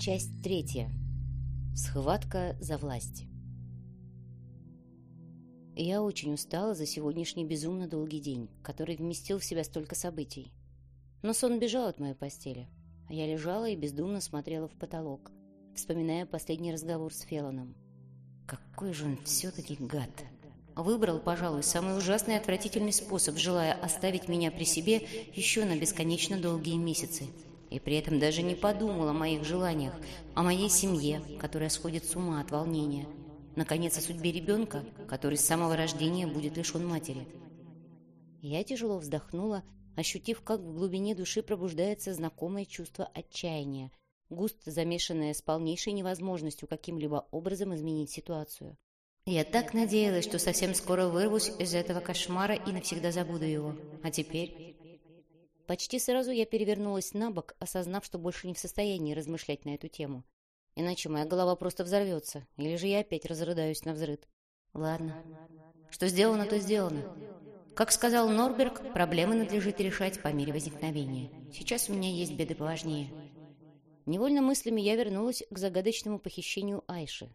Часть третья. Схватка за власть. Я очень устала за сегодняшний безумно долгий день, который вместил в себя столько событий. Но сон бежал от моей постели, а я лежала и бездумно смотрела в потолок, вспоминая последний разговор с Фелоном. Какой же он все-таки гад! Выбрал, пожалуй, самый ужасный и отвратительный способ, желая оставить меня при себе еще на бесконечно долгие месяцы. И при этом даже не подумал о моих желаниях, о моей семье, которая сходит с ума от волнения. Наконец, о судьбе ребенка, который с самого рождения будет лишен матери. Я тяжело вздохнула, ощутив, как в глубине души пробуждается знакомое чувство отчаяния, густо замешанное с полнейшей невозможностью каким-либо образом изменить ситуацию. Я так надеялась, что совсем скоро вырвусь из этого кошмара и навсегда забуду его. А теперь... Почти сразу я перевернулась на бок, осознав, что больше не в состоянии размышлять на эту тему. Иначе моя голова просто взорвется, или же я опять разрыдаюсь на взрыд. Ладно. Что сделано, то сделано. Как сказал Норберг, проблемы надлежит решать по мере возникновения. Сейчас у меня есть беды поважнее. Невольно мыслями я вернулась к загадочному похищению Айши.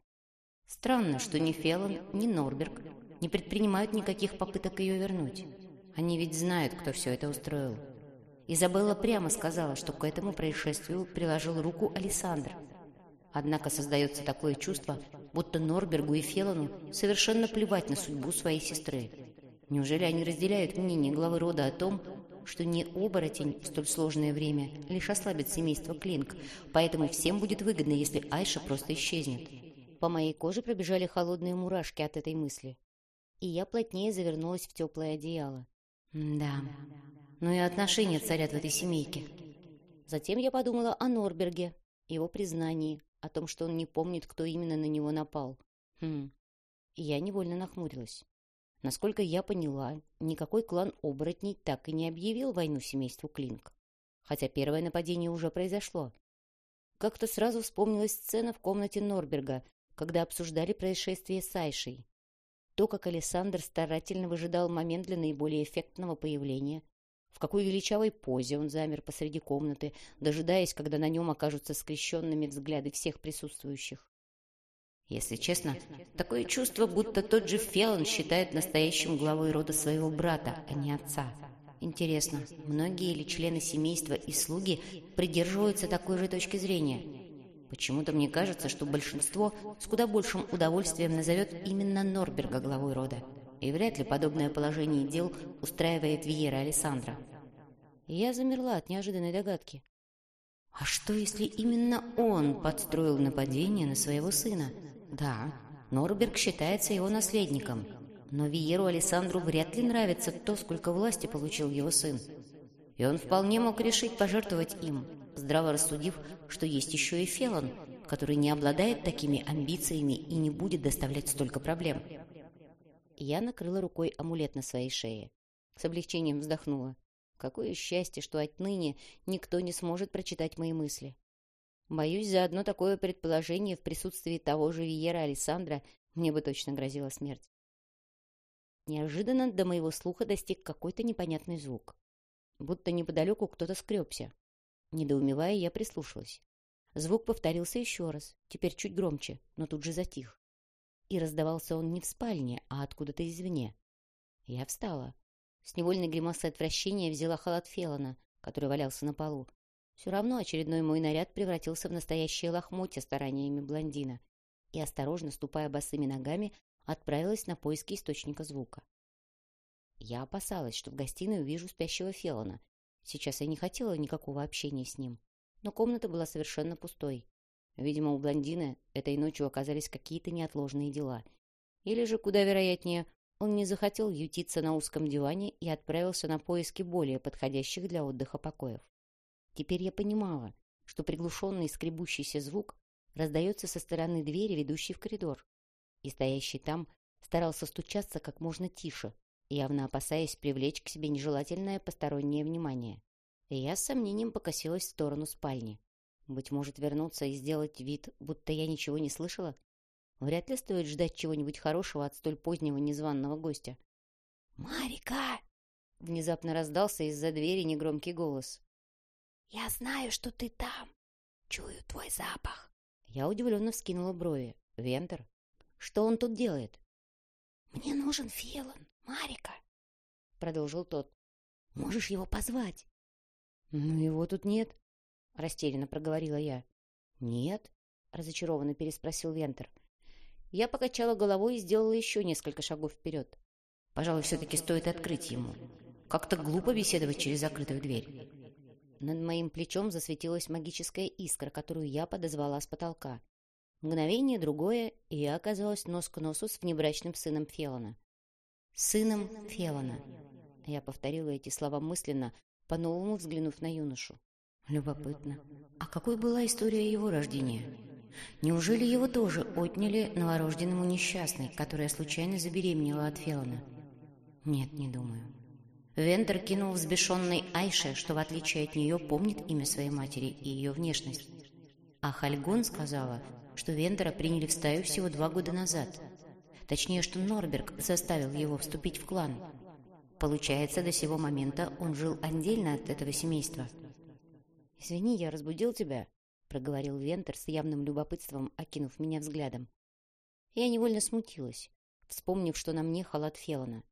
Странно, что ни Феллон, ни Норберг не предпринимают никаких попыток ее вернуть. Они ведь знают, кто все это устроил. Изабелла прямо сказала, что к этому происшествию приложил руку Александр. Однако создается такое чувство, будто Норбергу и Феллону совершенно плевать на судьбу своей сестры. Неужели они разделяют мнение главы рода о том, что не оборотень в столь сложное время лишь ослабит семейство Клинк, поэтому всем будет выгодно, если Айша просто исчезнет? По моей коже пробежали холодные мурашки от этой мысли. И я плотнее завернулась в теплое одеяло. Да, ну и отношения царят в этой семейке. Затем я подумала о Норберге, его признании, о том, что он не помнит, кто именно на него напал. Хм. И я невольно нахмурилась. Насколько я поняла, никакой клан оборотней так и не объявил войну семейству Клинк. Хотя первое нападение уже произошло. Как-то сразу вспомнилась сцена в комнате Норберга, когда обсуждали происшествие с Айшей. То, как Александр старательно выжидал момент для наиболее эффектного появления, в какой величавой позе он замер посреди комнаты, дожидаясь, когда на нем окажутся скрещенными взгляды всех присутствующих. Если честно, такое чувство, будто тот же Феллон считает настоящим главой рода своего брата, а не отца. Интересно, многие ли члены семейства и слуги придерживаются такой же точки зрения? Почему-то мне кажется, что большинство с куда большим удовольствием назовет именно Норберга главой рода. И вряд ли подобное положение дел устраивает Виера Александра. я замерла от неожиданной догадки. А что, если именно он подстроил нападение на своего сына? Да, Норберг считается его наследником, но Виеру Александру вряд ли нравится то, сколько власти получил его сын. И он вполне мог решить пожертвовать им, здраво рассудив, что есть еще и Фелон, который не обладает такими амбициями и не будет доставлять столько проблем. Я накрыла рукой амулет на своей шее. С облегчением вздохнула. Какое счастье, что отныне никто не сможет прочитать мои мысли. Боюсь, за одно такое предположение в присутствии того же Виера Александра мне бы точно грозила смерть. Неожиданно до моего слуха достиг какой-то непонятный звук. Будто неподалеку кто-то скребся. Недоумевая, я прислушалась. Звук повторился еще раз, теперь чуть громче, но тут же затих. И раздавался он не в спальне, а откуда-то извне. Я встала. С невольной гримасой отвращения взяла халат Феллона, который валялся на полу. Все равно очередной мой наряд превратился в настоящее лохмотье стараниями блондина. И, осторожно ступая босыми ногами, отправилась на поиски источника звука. Я опасалась, что в гостиной увижу спящего Феллона, Сейчас я не хотела никакого общения с ним, но комната была совершенно пустой. Видимо, у блондина этой ночью оказались какие-то неотложные дела. Или же, куда вероятнее, он не захотел ютиться на узком диване и отправился на поиски более подходящих для отдыха покоев. Теперь я понимала, что приглушенный скребущийся звук раздается со стороны двери, ведущей в коридор. И стоящий там старался стучаться как можно тише, явно опасаясь привлечь к себе нежелательное постороннее внимание. И я с сомнением покосилась в сторону спальни. Быть может, вернуться и сделать вид, будто я ничего не слышала? Вряд ли стоит ждать чего-нибудь хорошего от столь позднего незваного гостя. «Марика!» — внезапно раздался из-за двери негромкий голос. «Я знаю, что ты там!» чую твой запах». Я удивленно вскинула брови. «Вентер? Что он тут делает?» «Мне нужен Фелон, Марика», — продолжил тот. «Можешь его позвать?» «Ну, его тут нет», — растерянно проговорила я. «Нет?» — разочарованно переспросил Вентер. Я покачала головой и сделала еще несколько шагов вперед. Пожалуй, все-таки стоит открыть ему. Как-то глупо беседовать через закрытую дверь. Над моим плечом засветилась магическая искра, которую я подозвала с потолка. Мгновение другое, и я оказалась нос к носу с внебрачным сыном Фелона. «Сыном Фелона». Я повторила эти слова мысленно, по-новому взглянув на юношу. Любопытно. А какой была история его рождения? Неужели его тоже отняли новорожденному несчастной, которая случайно забеременела от Фелона? Нет, не думаю. Вентер кинул взбешенной Айше, что в отличие от нее помнит имя своей матери и ее внешность. А Хальгон сказала, что Вентера приняли в стаю всего два года назад. Точнее, что Норберг заставил его вступить в клан. Получается, до сего момента он жил отдельно от этого семейства. «Извини, я разбудил тебя», — проговорил Вентер с явным любопытством, окинув меня взглядом. Я невольно смутилась, вспомнив, что на мне халат Фелона.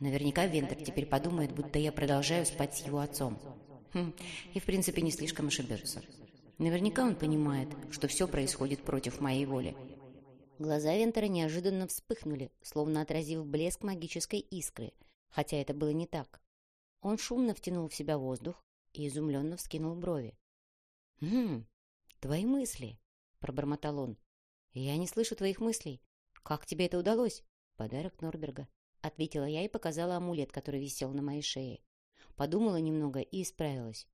Наверняка Вентер теперь подумает, будто я продолжаю спать с его отцом. Хм, и в принципе не слишком ошибется. Наверняка он понимает, что все происходит против моей воли. Глаза Вентера неожиданно вспыхнули, словно отразив блеск магической искры, хотя это было не так. Он шумно втянул в себя воздух и изумленно вскинул брови. «Хм, твои мысли», — пробормотал он. «Я не слышу твоих мыслей. Как тебе это удалось?» «Подарок Норберга», ответила я и показала амулет, который висел на моей шее. Подумала немного и исправилась.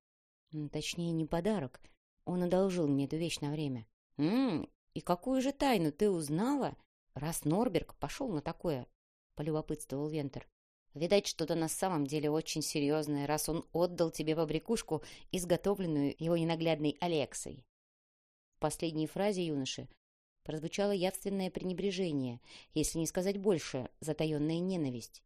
Точнее, не подарок. Он одолжил мне эту вещь на время. «М-м, и какую же тайну ты узнала, раз Норберг пошел на такое?» — полюбопытствовал Вентер. «Видать, что-то на самом деле очень серьезное, раз он отдал тебе побрякушку, изготовленную его ненаглядной Алексой». В последней фразе юноши прозвучало явственное пренебрежение, если не сказать больше, затаенная ненависть.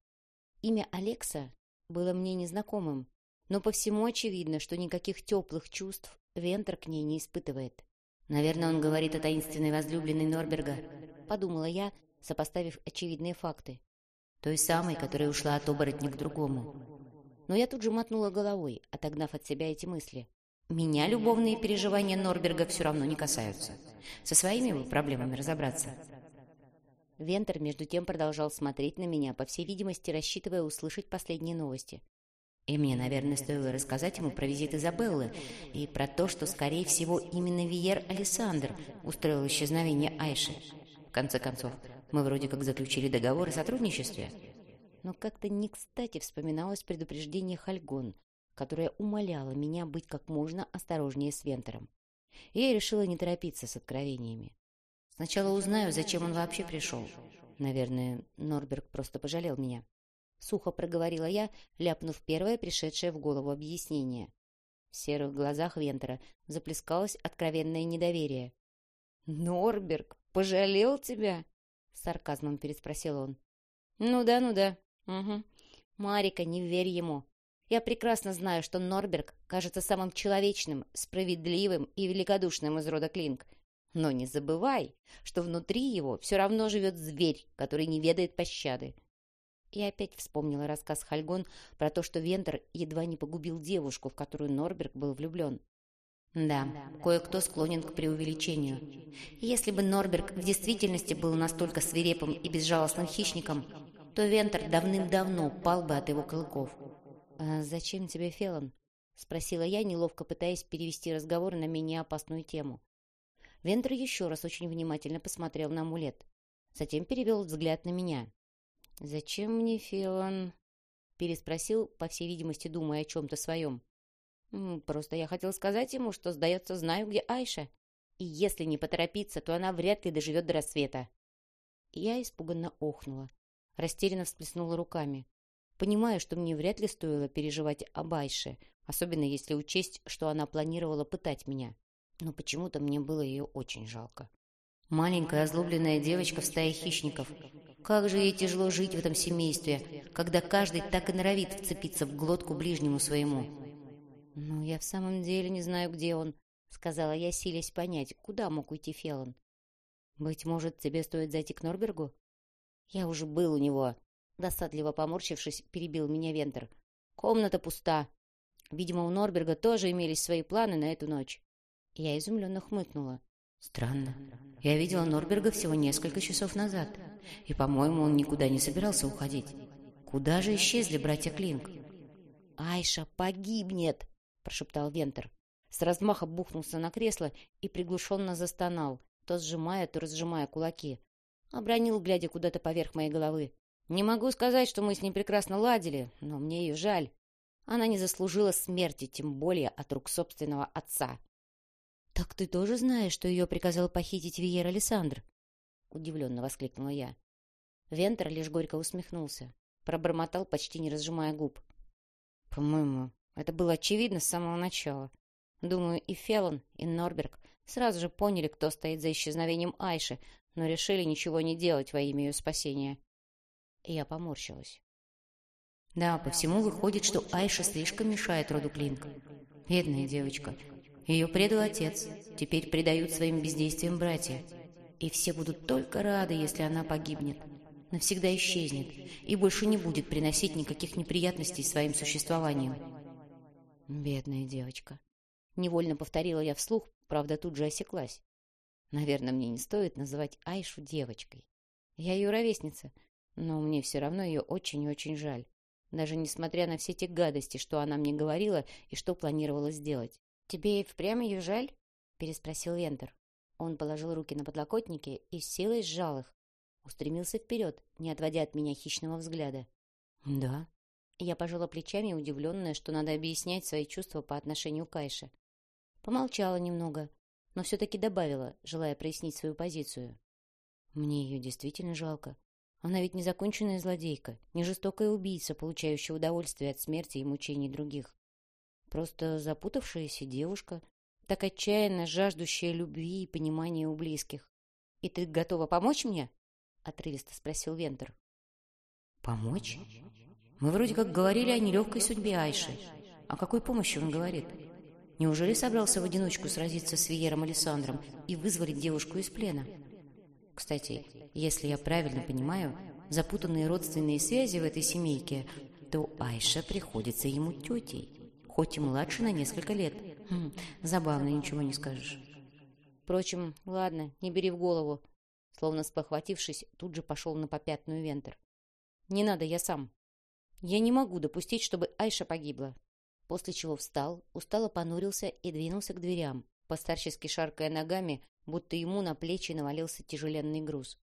Имя Алекса было мне незнакомым, но по всему очевидно, что никаких теплых чувств Вентер к ней не испытывает. «Наверное, он говорит о таинственной возлюбленной Норберга», — подумала я, сопоставив очевидные факты. «Той самой, которая ушла от оборотня к другому». Но я тут же мотнула головой, отогнав от себя эти мысли. Меня любовные переживания Норберга все равно не касаются. Со своими проблемами разобраться. Вентер, между тем, продолжал смотреть на меня, по всей видимости, рассчитывая услышать последние новости. И мне, наверное, стоило рассказать ему про визит Изабеллы и про то, что, скорее всего, именно Виер Александр устроил исчезновение Айши. В конце концов, мы вроде как заключили договор о сотрудничестве. Но как-то не кстати вспоминалось предупреждение Хальгон, которая умоляла меня быть как можно осторожнее с Вентером. И я решила не торопиться с откровениями. Сначала узнаю, зачем он вообще пришел. Наверное, Норберг просто пожалел меня. Сухо проговорила я, ляпнув первое пришедшее в голову объяснение. В серых глазах Вентера заплескалось откровенное недоверие. «Норберг пожалел тебя?» — сарказмом переспросил он. «Ну да, ну да. Угу. Марика, не верь ему. Я прекрасно знаю, что Норберг кажется самым человечным, справедливым и великодушным из рода Клинк. Но не забывай, что внутри его все равно живет зверь, который не ведает пощады. И опять вспомнила рассказ Хальгон про то, что Вентер едва не погубил девушку, в которую Норберг был влюблен. Да, кое-кто склонен к преувеличению. Если бы Норберг в действительности был настолько свирепым и безжалостным хищником, то Вентер давным-давно пал бы от его клыков. «А зачем тебе Фелон?» — спросила я, неловко пытаясь перевести разговор на менее опасную тему. Вентер еще раз очень внимательно посмотрел на амулет. Затем перевел взгляд на меня. «Зачем мне Фелон?» — переспросил, по всей видимости, думая о чем-то своем. «Просто я хотел сказать ему, что, сдается, знаю, где Айша. И если не поторопиться, то она вряд ли доживет до рассвета». Я испуганно охнула. Растерянно всплеснула руками. Понимаю, что мне вряд ли стоило переживать об Айше, особенно если учесть, что она планировала пытать меня. Но почему-то мне было ее очень жалко. Маленькая озлобленная девочка в стае хищников. Как же ей тяжело жить в этом семействе, когда каждый так и норовит вцепиться в глотку ближнему своему. «Ну, я в самом деле не знаю, где он», — сказала я, силясь понять, куда мог уйти Фелон. «Быть может, тебе стоит зайти к Норбергу?» «Я уже был у него», — досадливо поморщившись, перебил меня Вентер. «Комната пуста. Видимо, у Норберга тоже имелись свои планы на эту ночь». Я изумленно хмыкнула. «Странно. Я видела Норберга всего несколько часов назад, и, по-моему, он никуда не собирался уходить. Куда же исчезли братья Клинк?» «Айша погибнет!» — прошептал Вентер. С размаха бухнулся на кресло и приглушенно застонал, то сжимая, то разжимая кулаки. Обронил, глядя куда-то поверх моей головы. «Не могу сказать, что мы с ней прекрасно ладили, но мне ее жаль. Она не заслужила смерти, тем более от рук собственного отца». «Так ты тоже знаешь, что ее приказал похитить Виер Александр?» — удивленно воскликнула я. Вентер лишь горько усмехнулся. Пробормотал, почти не разжимая губ. «По-моему, это было очевидно с самого начала. Думаю, и Феллон, и Норберг сразу же поняли, кто стоит за исчезновением Айши, но решили ничего не делать во имя ее спасения. И я поморщилась. Да, по всему выходит, что Айша слишком мешает роду Клинк. Бедная девочка. Ее предал отец. Теперь предают своим бездействием братья. И все будут только рады, если она погибнет. Навсегда исчезнет и больше не будет приносить никаких неприятностей своим существованием. Бедная девочка. Невольно повторила я вслух, правда, тут же осеклась. Наверное, мне не стоит называть Айшу девочкой. Я ее ровесница, но мне все равно ее очень и очень жаль. Даже несмотря на все те гадости, что она мне говорила и что планировала сделать. «Тебе и впрямь ее жаль?» — переспросил Вентер. Он положил руки на подлокотники и с силой сжал их. Устремился вперед, не отводя от меня хищного взгляда. «Да». Я пожала плечами, удивленная, что надо объяснять свои чувства по отношению к Айше. Помолчала немного, но все-таки добавила, желая прояснить свою позицию. Мне ее действительно жалко. Она ведь не законченная злодейка, не жестокая убийца, получающая удовольствие от смерти и мучений других. Просто запутавшаяся девушка, так отчаянно жаждущая любви и понимания у близких. «И ты готова помочь мне?» — отрывисто спросил Вентер. «Помочь? Мы вроде как говорили о нелегкой судьбе Айши. О какой помощи он говорит?» Неужели собрался в одиночку сразиться с Виером Александром и вызволить девушку из плена? Кстати, если я правильно понимаю, запутанные родственные связи в этой семейке, то Айша приходится ему тетей, хоть и младше на несколько лет. Хм, забавно, ничего не скажешь. Впрочем, ладно, не бери в голову. Словно спохватившись, тут же пошел на попятную Вентер. Не надо, я сам. Я не могу допустить, чтобы Айша погибла после чего встал, устало понурился и двинулся к дверям, постарчески шаркая ногами, будто ему на плечи навалился тяжеленный груз.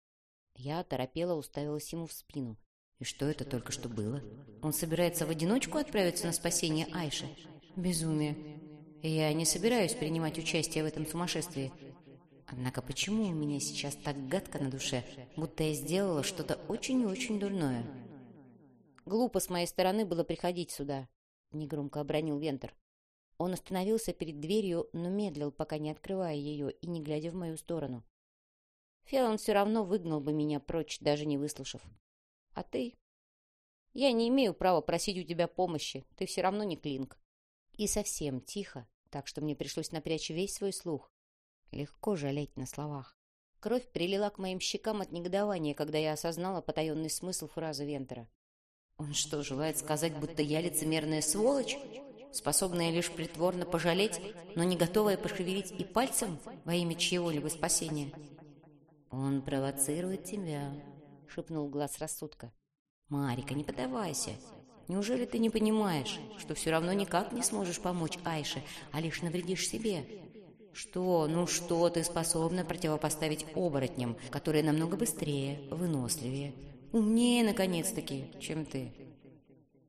Я торопела уставилась ему в спину. И что это только что было? Он собирается в одиночку отправиться на спасение Айши? Безумие. Я не собираюсь принимать участие в этом сумасшествии. Однако почему у меня сейчас так гадко на душе, будто я сделала что-то очень и очень дурное? Глупо с моей стороны было приходить сюда. — негромко обронил Вентер. Он остановился перед дверью, но медлил, пока не открывая ее и не глядя в мою сторону. Фелон все равно выгнал бы меня прочь, даже не выслушав. А ты? Я не имею права просить у тебя помощи, ты все равно не Клинк. И совсем тихо, так что мне пришлось напрячь весь свой слух. Легко жалеть на словах. Кровь прилила к моим щекам от негодования, когда я осознала потаенный смысл фразы Вентера. Он что, желает сказать, будто я лицемерная сволочь, способная лишь притворно пожалеть, но не готовая пошевелить и пальцем во имя чьего-либо спасения? Он провоцирует тебя, шепнул глаз рассудка. Марика, не поддавайся. Неужели ты не понимаешь, что все равно никак не сможешь помочь Айше, а лишь навредишь себе? Что, ну что ты способна противопоставить оборотням, которые намного быстрее, выносливее, Умнее, наконец-таки, чем ты.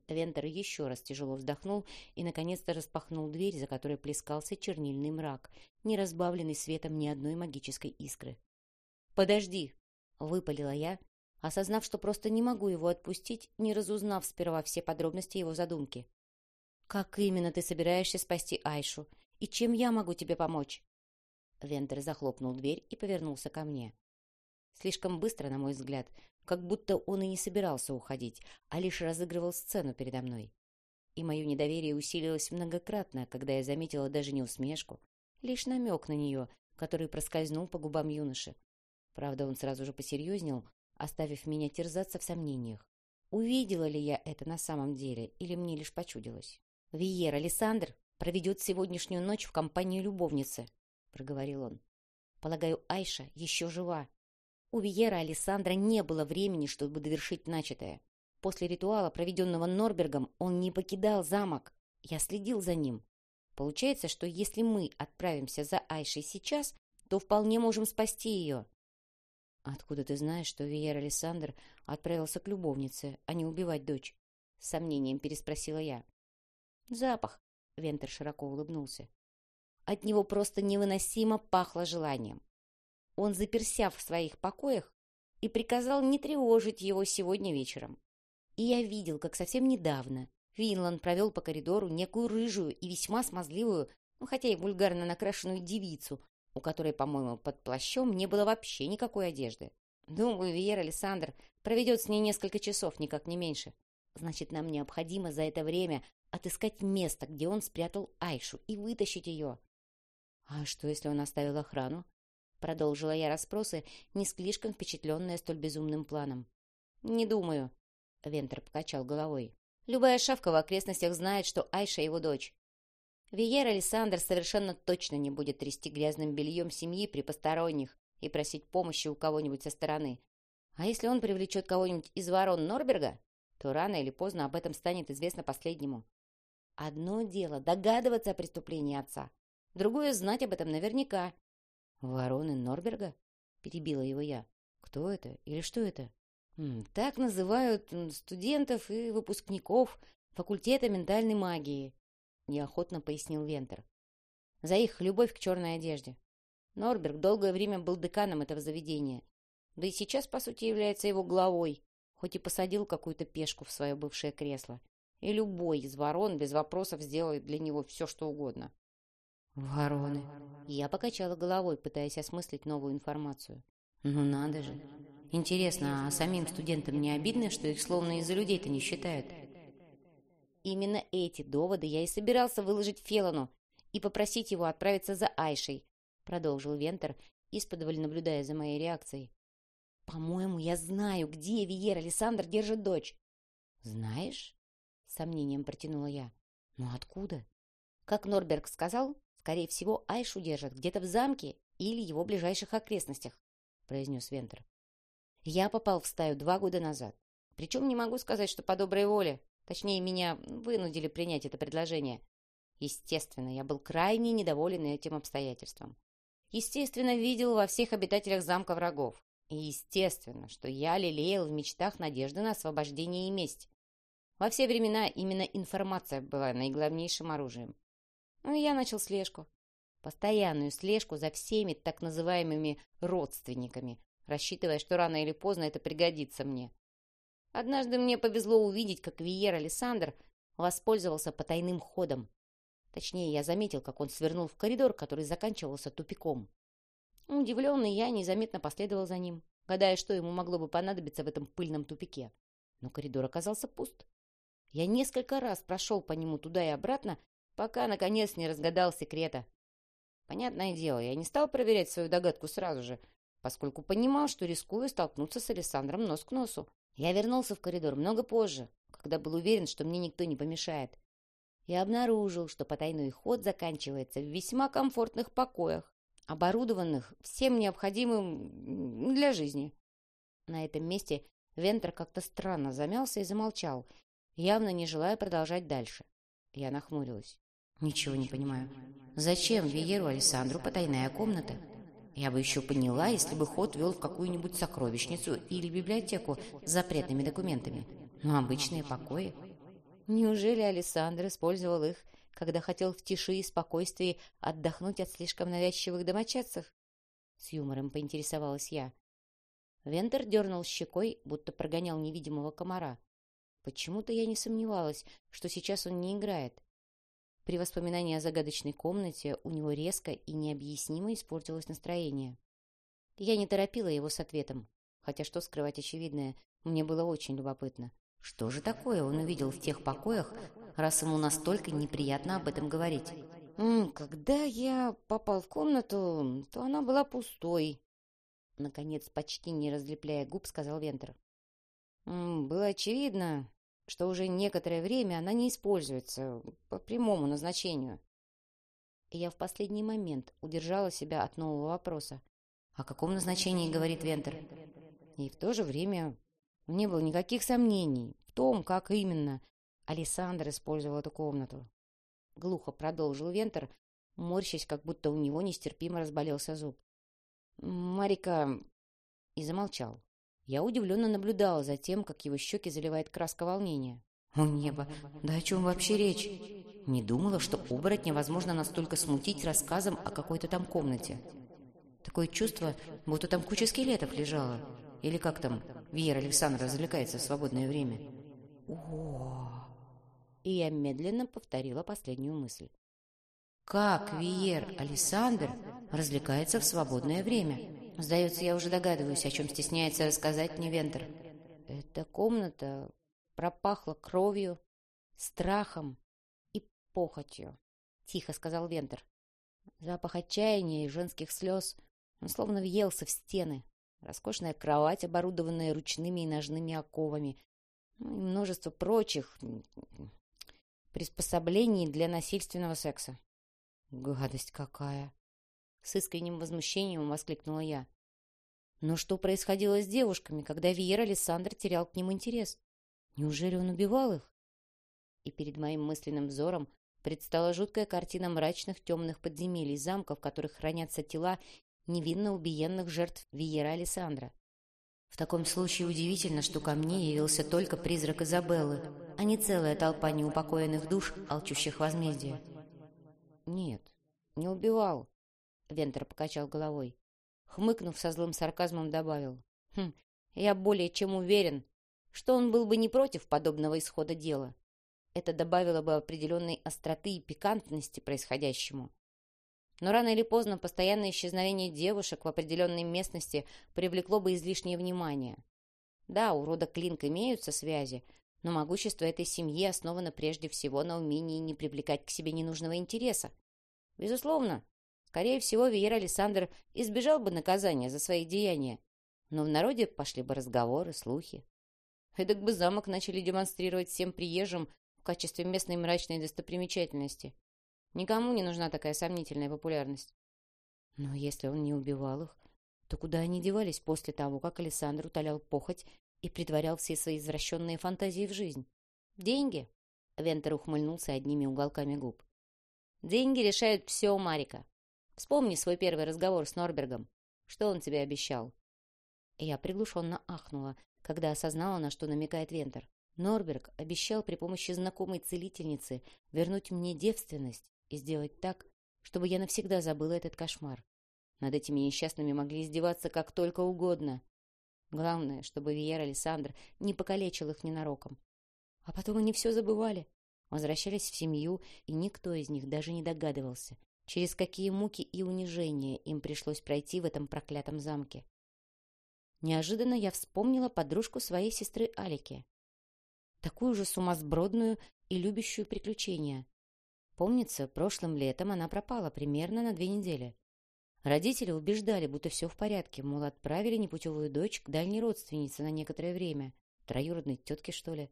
Вентер еще раз тяжело вздохнул и, наконец-то, распахнул дверь, за которой плескался чернильный мрак, не разбавленный светом ни одной магической искры. «Подожди!» — выпалила я, осознав, что просто не могу его отпустить, не разузнав сперва все подробности его задумки. «Как именно ты собираешься спасти Айшу? И чем я могу тебе помочь?» Вентер захлопнул дверь и повернулся ко мне. Слишком быстро, на мой взгляд, как будто он и не собирался уходить, а лишь разыгрывал сцену передо мной. И мое недоверие усилилось многократно, когда я заметила даже не усмешку, Лишь намек на нее, который проскользнул по губам юноши. Правда, он сразу же посерьезнел, оставив меня терзаться в сомнениях. Увидела ли я это на самом деле, или мне лишь почудилось? «Виер Александр проведет сегодняшнюю ночь в компании любовницы», — проговорил он. «Полагаю, Айша еще жива. У Виера Александра не было времени, чтобы довершить начатое. После ритуала, проведенного Норбергом, он не покидал замок. Я следил за ним. Получается, что если мы отправимся за Айшей сейчас, то вполне можем спасти ее. «Откуда ты знаешь, что Виер Александр отправился к любовнице, а не убивать дочь?» С сомнением переспросила я. «Запах», — Вентер широко улыбнулся. От него просто невыносимо пахло желанием. Он заперся в своих покоях и приказал не тревожить его сегодня вечером. И я видел, как совсем недавно Финланд провел по коридору некую рыжую и весьма смазливую, ну хотя и вульгарно накрашенную девицу, у которой, по-моему, под плащом не было вообще никакой одежды. Думаю, Виер Александр проведет с ней несколько часов, никак не меньше. Значит, нам необходимо за это время отыскать место, где он спрятал Айшу, и вытащить ее. А что, если он оставил охрану? Продолжила я расспросы, не слишком впечатленная столь безумным планом. «Не думаю», — Вентер покачал головой. «Любая шавка в окрестностях знает, что Айша его дочь. Виер Александр совершенно точно не будет трясти грязным бельем семьи при посторонних и просить помощи у кого-нибудь со стороны. А если он привлечет кого-нибудь из ворон Норберга, то рано или поздно об этом станет известно последнему. Одно дело догадываться о преступлении отца, другое — знать об этом наверняка. «Вороны Норберга?» — перебила его я. «Кто это или что это?» «Так называют студентов и выпускников факультета ментальной магии», неохотно пояснил Вентер. За их любовь к черной одежде. Норберг долгое время был деканом этого заведения, да и сейчас, по сути, является его главой, хоть и посадил какую-то пешку в свое бывшее кресло. И любой из ворон без вопросов сделает для него все, что угодно. «Вороны!» Я покачала головой, пытаясь осмыслить новую информацию. «Ну надо же! Интересно, а самим студентам не обидно, что их словно из-за людей-то не считают?» Именно эти доводы я и собирался выложить Фелону и попросить его отправиться за Айшей, продолжил Вентер, исподволь наблюдая за моей реакцией. «По-моему, я знаю, где Виер Александр держит дочь». «Знаешь?» — сомнением протянула я. «Но откуда?» Как Норберг сказал, скорее всего, Айшу держат где-то в замке или его ближайших окрестностях, произнес Вентер. Я попал в стаю два года назад. Причем не могу сказать, что по доброй воле. Точнее, меня вынудили принять это предложение. Естественно, я был крайне недоволен этим обстоятельством. Естественно, видел во всех обитателях замка врагов. И естественно, что я лелеял в мечтах надежды на освобождение и месть. Во все времена именно информация была наиглавнейшим оружием. Ну я начал слежку. Постоянную слежку за всеми так называемыми родственниками, рассчитывая, что рано или поздно это пригодится мне. Однажды мне повезло увидеть, как Виер Александр воспользовался потайным ходом. Точнее, я заметил, как он свернул в коридор, который заканчивался тупиком. Удивленный я незаметно последовал за ним, гадая, что ему могло бы понадобиться в этом пыльном тупике. Но коридор оказался пуст. Я несколько раз прошел по нему туда и обратно, пока, наконец, не разгадал секрета. Понятное дело, я не стал проверять свою догадку сразу же, поскольку понимал, что рискую столкнуться с Александром нос к носу. Я вернулся в коридор много позже, когда был уверен, что мне никто не помешает. И обнаружил, что потайной ход заканчивается в весьма комфортных покоях, оборудованных всем необходимым для жизни. На этом месте Вентер как-то странно замялся и замолчал, явно не желая продолжать дальше. Я нахмурилась. «Ничего не понимаю. Зачем Виеру Александру потайная комната?» Я бы еще поняла, если бы ход вел в какую-нибудь сокровищницу или библиотеку с запретными документами. Но обычные покои... Неужели Александр использовал их, когда хотел в тиши и спокойствии отдохнуть от слишком навязчивых домочадцев? С юмором поинтересовалась я. Вентер дернул щекой, будто прогонял невидимого комара. Почему-то я не сомневалась, что сейчас он не играет. При воспоминании о загадочной комнате у него резко и необъяснимо испортилось настроение. Я не торопила его с ответом, хотя что скрывать очевидное, мне было очень любопытно. Что же такое он увидел в тех покоях, раз ему настолько неприятно об этом говорить? «Когда я попал в комнату, то она была пустой», — наконец, почти не разлепляя губ, сказал Вентер. «Было очевидно, что уже некоторое время она не используется по прямому назначению». Я в последний момент удержала себя от нового вопроса. «О каком назначении?» — говорит Вентер. И в то же время не было никаких сомнений в том, как именно Александр использовал эту комнату. Глухо продолжил Вентер, морщась, как будто у него нестерпимо разболелся зуб. Марика... И замолчал. Я удивленно наблюдала за тем, как его щеки заливает краска волнения. «О небо! Да о чем вообще речь?» Не думала, что оборотня возможно настолько смутить рассказом о какой-то там комнате. Такое чувство, будто там куча скелетов лежала. Или как там Вера Александра развлекается в свободное время. о И я медленно повторила последнюю мысль. Как Виер Александр развлекается в свободное время? Сдается, я уже догадываюсь, о чем стесняется рассказать мне Вентер. Эта комната пропахла кровью, страхом и похотью, — тихо сказал Вентер. Запах отчаяния и женских слез, он словно въелся в стены, роскошная кровать, оборудованная ручными и ножными оковами, ну и множество прочих приспособлений для насильственного секса. «Гадость какая!» С искренним возмущением воскликнула я. Но что происходило с девушками, когда Виер Александр терял к ним интерес? Неужели он убивал их? И перед моим мысленным взором предстала жуткая картина мрачных темных подземелий, замков, в которых хранятся тела невинно убиенных жертв Виера Александра. В таком случае удивительно, что ко мне явился только призрак Изабеллы, а не целая толпа неупокоенных душ, алчущих возмездия. «Нет, не убивал», — Вентер покачал головой. Хмыкнув со злым сарказмом, добавил. «Хм, я более чем уверен, что он был бы не против подобного исхода дела. Это добавило бы определенной остроты и пикантности происходящему. Но рано или поздно постоянное исчезновение девушек в определенной местности привлекло бы излишнее внимание. Да, у рода Клинк имеются связи, но могущество этой семьи основано прежде всего на умении не привлекать к себе ненужного интереса. Безусловно, скорее всего, Виер Александр избежал бы наказания за свои деяния, но в народе пошли бы разговоры, слухи. Эдак бы замок начали демонстрировать всем приезжим в качестве местной мрачной достопримечательности. Никому не нужна такая сомнительная популярность. Но если он не убивал их, то куда они девались после того, как Александр утолял похоть и притворял все свои извращенные фантазии в жизнь? Деньги? Вентер ухмыльнулся одними уголками губ. Деньги решают все, Марика. Вспомни свой первый разговор с Норбергом. Что он тебе обещал? Я приглушенно ахнула, когда осознала, на что намекает Вентер. Норберг обещал при помощи знакомой целительницы вернуть мне девственность и сделать так, чтобы я навсегда забыла этот кошмар. Над этими несчастными могли издеваться как только угодно. Главное, чтобы Виер Александр не покалечил их ненароком. А потом они все забывали. Возвращались в семью, и никто из них даже не догадывался, через какие муки и унижения им пришлось пройти в этом проклятом замке. Неожиданно я вспомнила подружку своей сестры Алики. Такую же сумасбродную и любящую приключения. Помнится, прошлым летом она пропала примерно на две недели. Родители убеждали, будто все в порядке, мол, отправили непутевую дочь к дальней родственнице на некоторое время, троюродной тетке, что ли.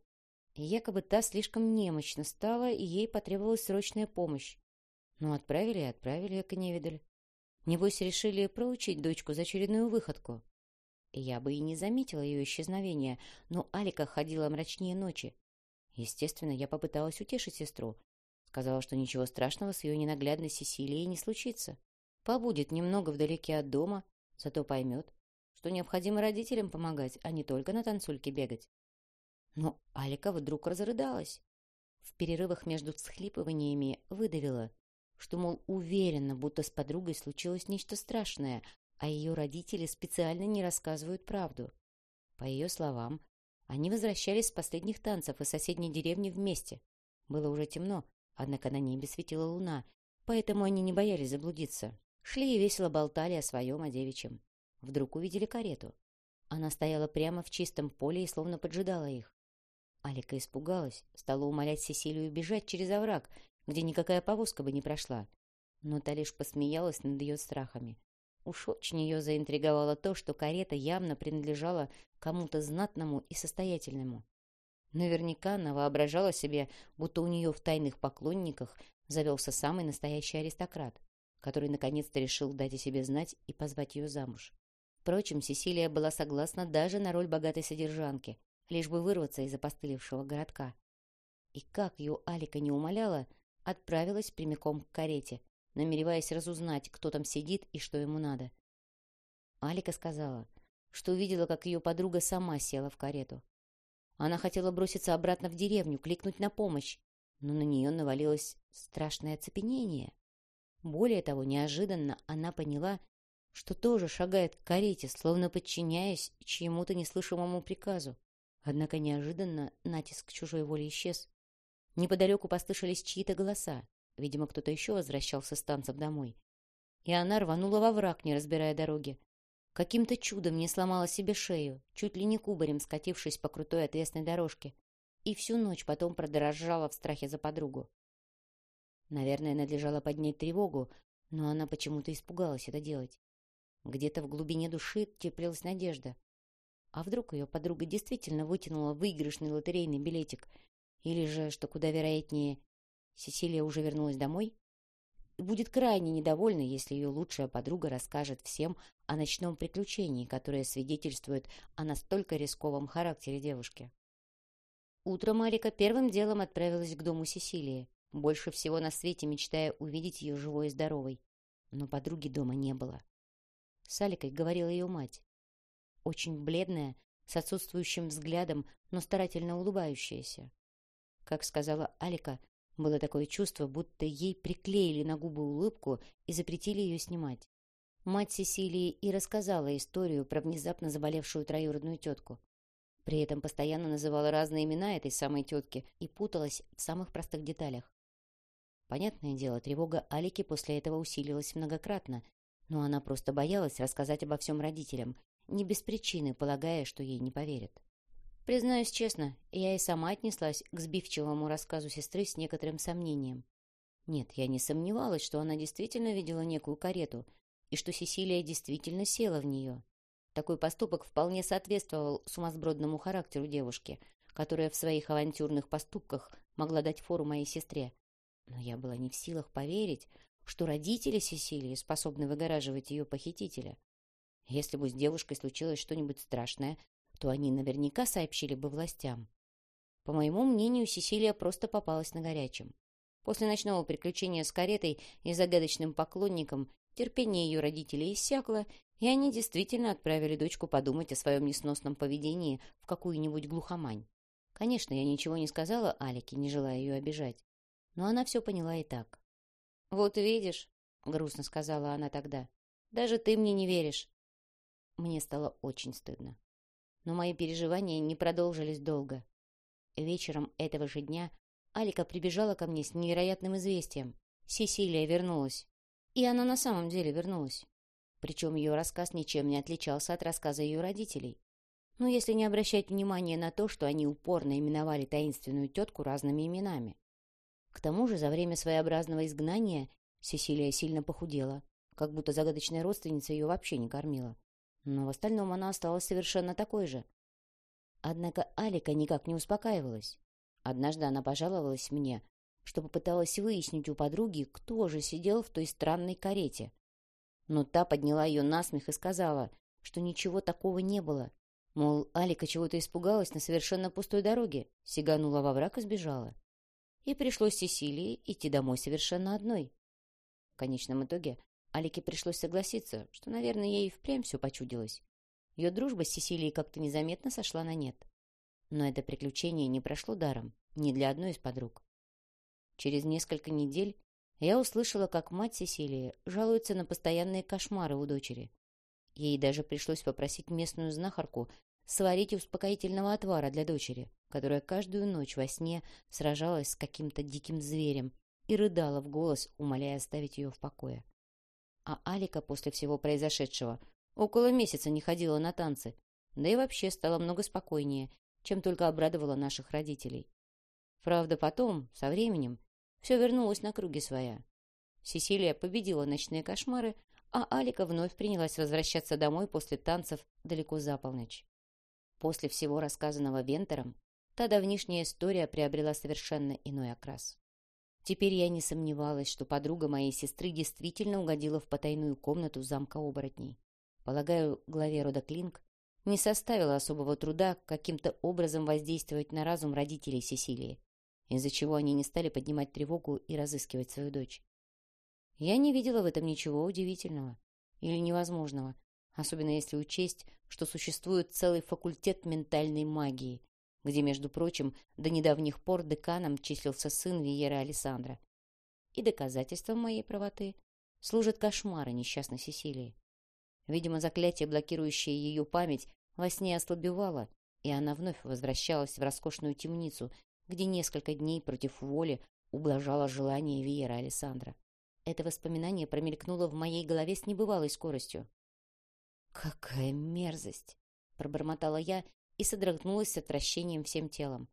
И якобы та слишком немощно стала, и ей потребовалась срочная помощь. Ну, отправили и отправили к невидаль. Небось, решили проучить дочку за очередную выходку. Я бы и не заметила ее исчезновения, но Алика ходила мрачнее ночи. Естественно, я попыталась утешить сестру, Сказала, что ничего страшного с ее ненаглядной Сесилией не случится. Побудет немного вдалеке от дома, зато поймет, что необходимо родителям помогать, а не только на танцульке бегать. Но Алика вдруг разрыдалась. В перерывах между всхлипываниями выдавила, что, мол, уверена, будто с подругой случилось нечто страшное, а ее родители специально не рассказывают правду. По ее словам, они возвращались с последних танцев из соседней деревни вместе. Было уже темно, Однако на небе светила луна, поэтому они не боялись заблудиться. Шли и весело болтали о своем, о девичьем. Вдруг увидели карету. Она стояла прямо в чистом поле и словно поджидала их. Алика испугалась, стала умолять Сесилию бежать через овраг, где никакая повозка бы не прошла. Но та лишь посмеялась над ее страхами. Уж очень ее заинтриговало то, что карета явно принадлежала кому-то знатному и состоятельному. Наверняка она воображала себе, будто у нее в тайных поклонниках завелся самый настоящий аристократ, который наконец-то решил дать о себе знать и позвать ее замуж. Впрочем, Сесилия была согласна даже на роль богатой содержанки, лишь бы вырваться из опостылевшего городка. И как ее Алика не умоляла, отправилась прямиком к карете, намереваясь разузнать, кто там сидит и что ему надо. Алика сказала, что увидела, как ее подруга сама села в карету. Она хотела броситься обратно в деревню, кликнуть на помощь, но на нее навалилось страшное оцепенение. Более того, неожиданно она поняла, что тоже шагает к карете, словно подчиняясь чьему-то неслышимому приказу. Однако неожиданно натиск чужой воли исчез. Неподалеку послышались чьи-то голоса. Видимо, кто-то еще возвращался с танцев домой. И она рванула во враг, не разбирая дороги. Каким-то чудом не сломала себе шею, чуть ли не кубарем скатившись по крутой отвесной дорожке. И всю ночь потом продорожала в страхе за подругу. Наверное, надлежало поднять тревогу, но она почему-то испугалась это делать. Где-то в глубине души теплилась надежда. А вдруг ее подруга действительно вытянула выигрышный лотерейный билетик? Или же, что куда вероятнее, Сесилия уже вернулась домой и будет крайне недовольна, если ее лучшая подруга расскажет всем о ночном приключении, которое свидетельствует о настолько рисковом характере девушки. Утром Алика первым делом отправилась к дому Сесилии, больше всего на свете мечтая увидеть ее живой и здоровой. Но подруги дома не было. С Аликой говорила ее мать. Очень бледная, с отсутствующим взглядом, но старательно улыбающаяся. Как сказала Алика, было такое чувство, будто ей приклеили на губы улыбку и запретили ее снимать. Мать Сесилии и рассказала историю про внезапно заболевшую троюродную тетку. При этом постоянно называла разные имена этой самой тетки и путалась в самых простых деталях. Понятное дело, тревога Алики после этого усилилась многократно, но она просто боялась рассказать обо всем родителям, не без причины, полагая, что ей не поверят. Признаюсь честно, я и сама отнеслась к сбивчивому рассказу сестры с некоторым сомнением. Нет, я не сомневалась, что она действительно видела некую карету, и что Сесилия действительно села в нее. Такой поступок вполне соответствовал сумасбродному характеру девушки, которая в своих авантюрных поступках могла дать фору моей сестре. Но я была не в силах поверить, что родители Сесилии способны выгораживать ее похитителя. Если бы с девушкой случилось что-нибудь страшное, то они наверняка сообщили бы властям. По моему мнению, Сесилия просто попалась на горячем. После ночного приключения с каретой и загадочным поклонником терпение ее родителей иссякло, и они действительно отправили дочку подумать о своем несносном поведении в какую-нибудь глухомань. Конечно, я ничего не сказала Алике, не желая ее обижать, но она все поняла и так. «Вот видишь», — грустно сказала она тогда, — «даже ты мне не веришь». Мне стало очень стыдно но мои переживания не продолжились долго. Вечером этого же дня Алика прибежала ко мне с невероятным известием. Сесилия вернулась. И она на самом деле вернулась. Причем ее рассказ ничем не отличался от рассказа ее родителей. Ну, если не обращать внимания на то, что они упорно именовали таинственную тетку разными именами. К тому же за время своеобразного изгнания Сесилия сильно похудела, как будто загадочная родственница ее вообще не кормила но в остальном она осталась совершенно такой же. Однако Алика никак не успокаивалась. Однажды она пожаловалась мне, что попыталась выяснить у подруги, кто же сидел в той странной карете. Но та подняла ее насмех и сказала, что ничего такого не было. Мол, Алика чего-то испугалась на совершенно пустой дороге, сиганула во враг и сбежала. И пришлось Сесилии идти домой совершенно одной. В конечном итоге Алике пришлось согласиться, что, наверное, ей впрямь все почудилось. Ее дружба с Сесилией как-то незаметно сошла на нет. Но это приключение не прошло даром, ни для одной из подруг. Через несколько недель я услышала, как мать Сесилии жалуется на постоянные кошмары у дочери. Ей даже пришлось попросить местную знахарку сварить успокоительного отвара для дочери, которая каждую ночь во сне сражалась с каким-то диким зверем и рыдала в голос, умоляя оставить ее в покое. А Алика после всего произошедшего около месяца не ходила на танцы, да и вообще стала много спокойнее, чем только обрадовала наших родителей. Правда, потом, со временем, все вернулось на круги своя. Сесилия победила ночные кошмары, а Алика вновь принялась возвращаться домой после танцев далеко за полночь. После всего рассказанного Вентером, та давнишняя история приобрела совершенно иной окрас. Теперь я не сомневалась, что подруга моей сестры действительно угодила в потайную комнату замка оборотней. Полагаю, главе рода Клинк не составило особого труда каким-то образом воздействовать на разум родителей Сесилии, из-за чего они не стали поднимать тревогу и разыскивать свою дочь. Я не видела в этом ничего удивительного или невозможного, особенно если учесть, что существует целый факультет ментальной магии, где, между прочим, до недавних пор деканом числился сын Виера Александра. И доказательством моей правоты служат кошмары несчастной Сесилии. Видимо, заклятие, блокирующее ее память, во сне ослабевало, и она вновь возвращалась в роскошную темницу, где несколько дней против воли ублажала желание Виера Александра. Это воспоминание промелькнуло в моей голове с небывалой скоростью. «Какая мерзость!» — пробормотала я и содрогнулась с отвращением всем телом.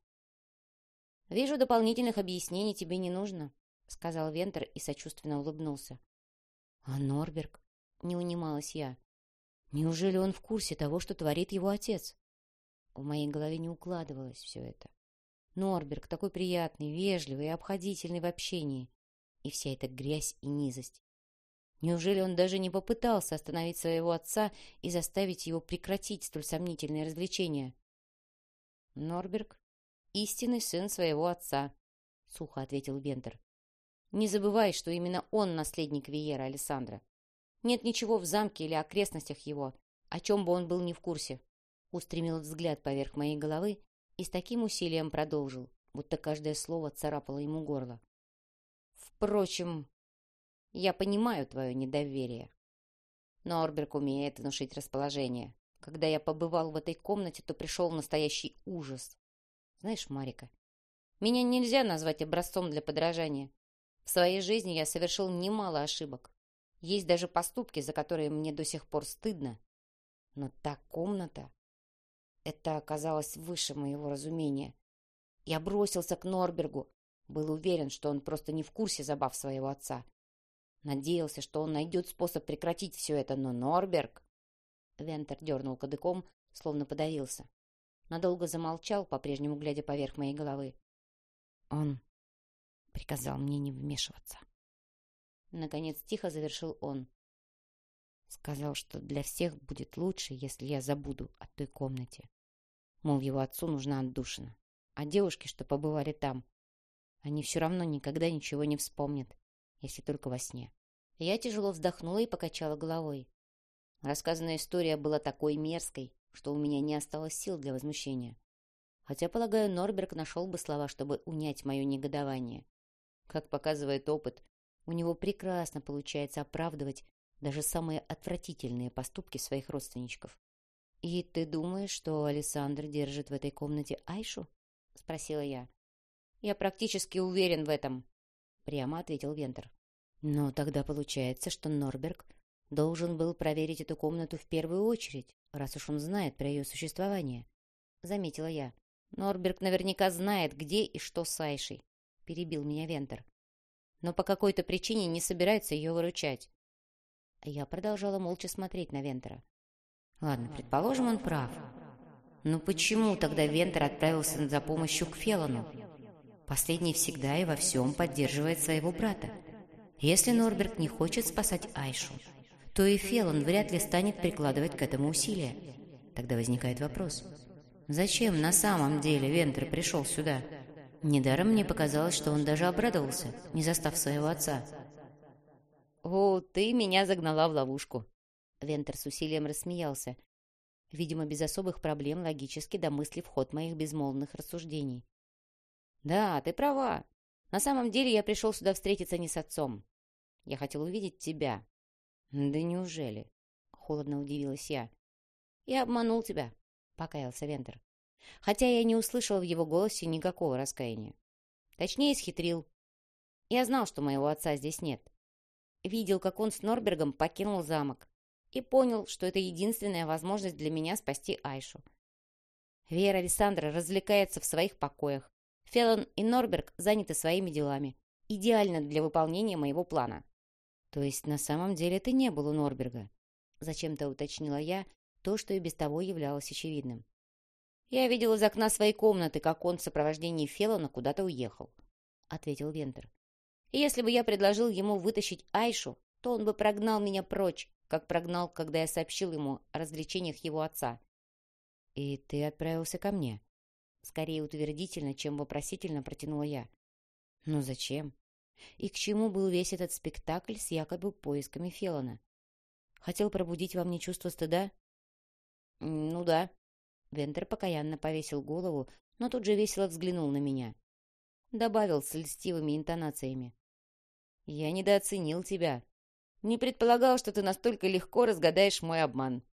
«Вижу, дополнительных объяснений тебе не нужно», — сказал Вентер и сочувственно улыбнулся. «А Норберг?» — не унималась я. «Неужели он в курсе того, что творит его отец?» В моей голове не укладывалось все это. Норберг такой приятный, вежливый и обходительный в общении. И вся эта грязь и низость. Неужели он даже не попытался остановить своего отца и заставить его прекратить столь сомнительные развлечения? Норберг — истинный сын своего отца, — сухо ответил Бендер. Не забывай, что именно он наследник Виера Александра. Нет ничего в замке или окрестностях его, о чем бы он был не в курсе. Устремил взгляд поверх моей головы и с таким усилием продолжил, будто каждое слово царапало ему горло. Впрочем, я понимаю твое недоверие. Но Орберг умеет внушить расположение. Когда я побывал в этой комнате, то пришел настоящий ужас. Знаешь, Марика, меня нельзя назвать образцом для подражания. В своей жизни я совершил немало ошибок. Есть даже поступки, за которые мне до сих пор стыдно. Но та комната... Это оказалось выше моего разумения. Я бросился к Норбергу. Был уверен, что он просто не в курсе забав своего отца. Надеялся, что он найдет способ прекратить все это, но Норберг... Вентер дернул кадыком, словно подавился. Надолго замолчал, по-прежнему глядя поверх моей головы. Он приказал мне не вмешиваться. Наконец тихо завершил он. Сказал, что для всех будет лучше, если я забуду о той комнате. Мол, его отцу нужна отдушина. А девушки, что побывали там, они все равно никогда ничего не вспомнят, если только во сне. Я тяжело вздохнула и покачала головой. Рассказанная история была такой мерзкой, что у меня не осталось сил для возмущения. Хотя, полагаю, Норберг нашел бы слова, чтобы унять мое негодование. Как показывает опыт, у него прекрасно получается оправдывать даже самые отвратительные поступки своих родственничков. «И ты думаешь, что Александр держит в этой комнате Айшу?» — спросила я. «Я практически уверен в этом», — прямо ответил Вентер. «Но тогда получается, что Норберг должен был проверить эту комнату в первую очередь, раз уж он знает про ее существование», — заметила я. «Норберг наверняка знает, где и что с Айшей», — перебил меня Вентер но по какой-то причине не собирается ее выручать. Я продолжала молча смотреть на Вентера. Ладно, предположим, он прав. Но почему тогда Вентер отправился за помощью к Фелону? Последний всегда и во всем поддерживает своего брата. Если Норберг не хочет спасать Айшу, то и Фелон вряд ли станет прикладывать к этому усилия. Тогда возникает вопрос. Зачем на самом деле Вентер пришел сюда? Недаром мне показалось, что он даже обрадовался, не застав своего отца. «О, ты меня загнала в ловушку!» Вентер с усилием рассмеялся, видимо, без особых проблем логически домыслив ход моих безмолвных рассуждений. «Да, ты права. На самом деле я пришел сюда встретиться не с отцом. Я хотел увидеть тебя». «Да неужели?» — холодно удивилась я. «Я обманул тебя», — покаялся Вентер хотя я не услышал в его голосе никакого раскаяния. Точнее, схитрил. Я знал, что моего отца здесь нет. Видел, как он с Норбергом покинул замок и понял, что это единственная возможность для меня спасти Айшу. Вера Александра развлекается в своих покоях. Феллон и Норберг заняты своими делами. Идеально для выполнения моего плана. То есть на самом деле ты не был у Норберга? Зачем-то уточнила я то, что и без того являлось очевидным. Я видел из окна своей комнаты, как он в сопровождении Феллона куда-то уехал, ответил Вентер. И если бы я предложил ему вытащить Айшу, то он бы прогнал меня прочь, как прогнал, когда я сообщил ему о развлечениях его отца. «И ты отправился ко мне?» Скорее утвердительно, чем вопросительно протянула я. «Ну зачем? И к чему был весь этот спектакль с якобы поисками Фелона? Хотел пробудить во мне чувство стыда?» «Ну да». Вентер покаянно повесил голову, но тут же весело взглянул на меня. Добавил с льстивыми интонациями. «Я недооценил тебя. Не предполагал, что ты настолько легко разгадаешь мой обман.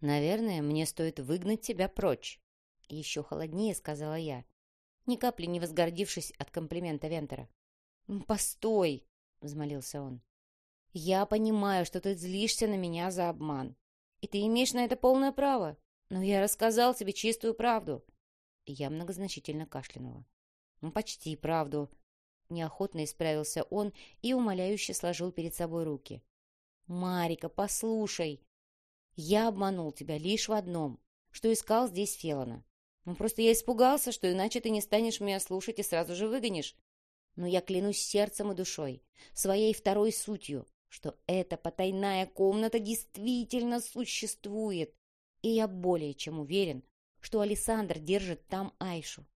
Наверное, мне стоит выгнать тебя прочь. Еще холоднее, сказала я, ни капли не возгордившись от комплимента Вентера. «Постой!» — взмолился он. «Я понимаю, что ты злишься на меня за обман. И ты имеешь на это полное право. Но я рассказал тебе чистую правду». Я многозначительно кашлянула. «Ну, почти правду». Неохотно исправился он и умоляюще сложил перед собой руки. «Марика, послушай. Я обманул тебя лишь в одном, что искал здесь Фелона. Ну, просто я испугался, что иначе ты не станешь меня слушать и сразу же выгонишь. Но я клянусь сердцем и душой, своей второй сутью, что эта потайная комната действительно существует. И я более чем уверен, что Александр держит там Айшу.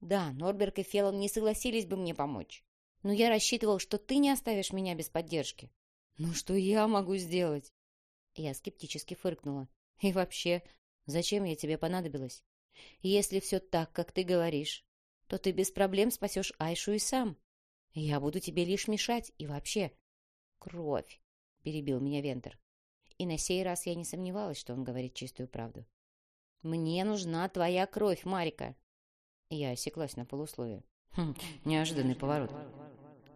Да, Норберг и Фелон не согласились бы мне помочь. Но я рассчитывал, что ты не оставишь меня без поддержки. «Ну что я могу сделать?» Я скептически фыркнула. «И вообще, зачем я тебе понадобилась? Если все так, как ты говоришь, то ты без проблем спасешь Айшу и сам. Я буду тебе лишь мешать, и вообще...» «Кровь!» — перебил меня Вентер. И на сей раз я не сомневалась, что он говорит чистую правду. «Мне нужна твоя кровь, Марика!» Я осеклась на полусловие. Хм, неожиданный поворот.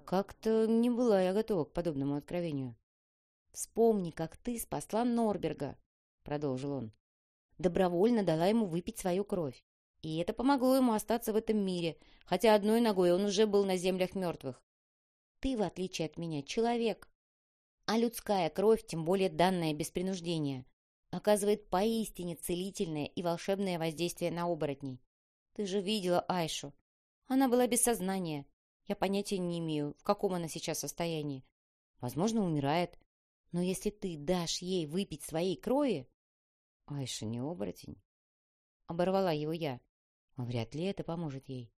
Как-то не была я готова к подобному откровению. «Вспомни, как ты спасла Норберга», — продолжил он. «Добровольно дала ему выпить свою кровь. И это помогло ему остаться в этом мире, хотя одной ногой он уже был на землях мертвых. Ты, в отличие от меня, человек. А людская кровь, тем более данная без принуждения, оказывает поистине целительное и волшебное воздействие на оборотней. Ты же видела Айшу. Она была без сознания, я понятия не имею, в каком она сейчас состоянии. Возможно, умирает. Но если ты дашь ей выпить своей крови... Айша не оборотень. Оборвала его я. Вряд ли это поможет ей.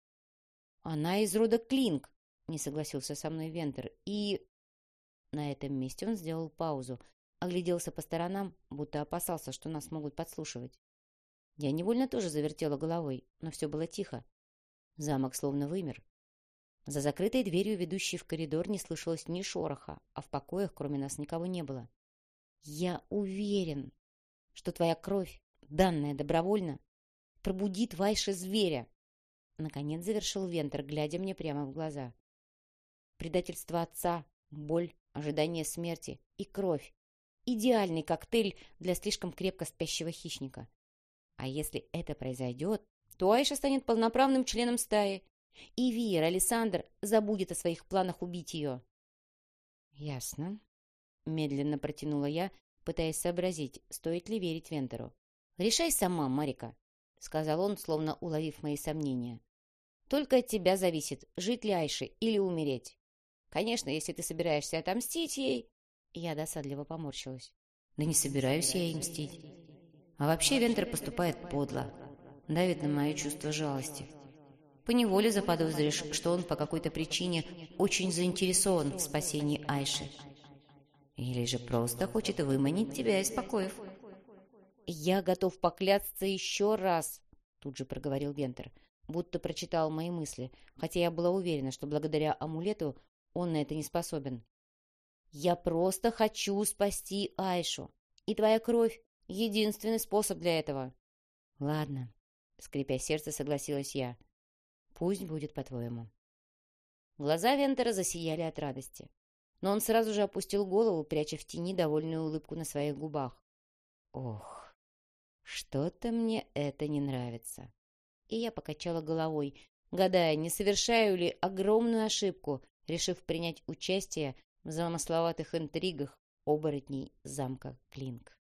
Она из рода Клинк, не согласился со мной Вентер. И... На этом месте он сделал паузу, огляделся по сторонам, будто опасался, что нас могут подслушивать. Я невольно тоже завертела головой, но все было тихо. Замок словно вымер. За закрытой дверью, ведущей в коридор, не слышалось ни шороха, а в покоях кроме нас никого не было. «Я уверен, что твоя кровь, данная добровольно, пробудит Вайша зверя!» Наконец завершил Вентер, глядя мне прямо в глаза. «Предательство отца, боль, ожидание смерти и кровь. Идеальный коктейль для слишком крепко спящего хищника. А если это произойдет, то Айша станет полноправным членом стаи, и Виер, Александр, забудет о своих планах убить ее. «Ясно», — медленно протянула я, пытаясь сообразить, стоит ли верить Вентеру. «Решай сама, Марика», — сказал он, словно уловив мои сомнения. «Только от тебя зависит, жить ли Айше или умереть. Конечно, если ты собираешься отомстить ей...» Я досадливо поморщилась. «Да не собираюсь я ей мстить. А вообще Вентер поступает подло, давит на мое чувство жалости поневоле заподозришь, что он по какой-то причине очень заинтересован в спасении Айши. Или же просто хочет выманить тебя из покоев. «Я готов поклясться еще раз», — тут же проговорил Вентер, будто прочитал мои мысли, хотя я была уверена, что благодаря амулету он на это не способен. «Я просто хочу спасти Айшу, и твоя кровь — единственный способ для этого». «Ладно», — скрипя сердце, согласилась я. Пусть будет по-твоему. Глаза Вентера засияли от радости. Но он сразу же опустил голову, пряча в тени довольную улыбку на своих губах. Ох, что-то мне это не нравится. И я покачала головой, гадая, не совершаю ли огромную ошибку, решив принять участие в замысловатых интригах оборотней замка Клинк.